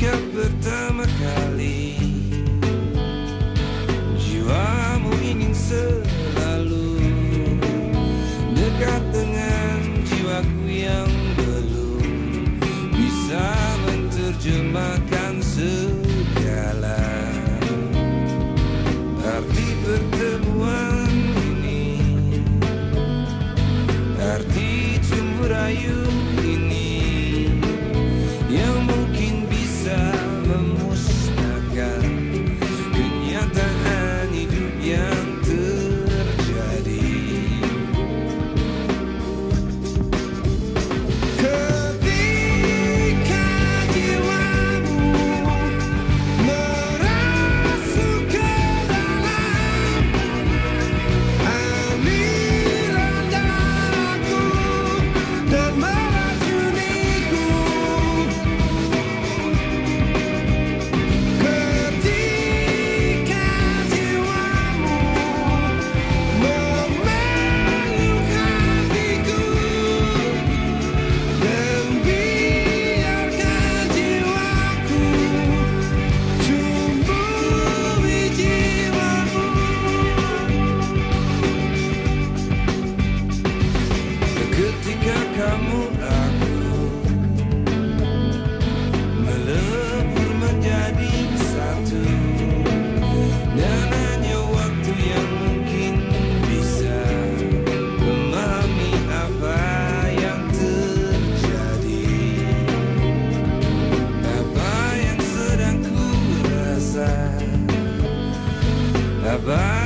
your ku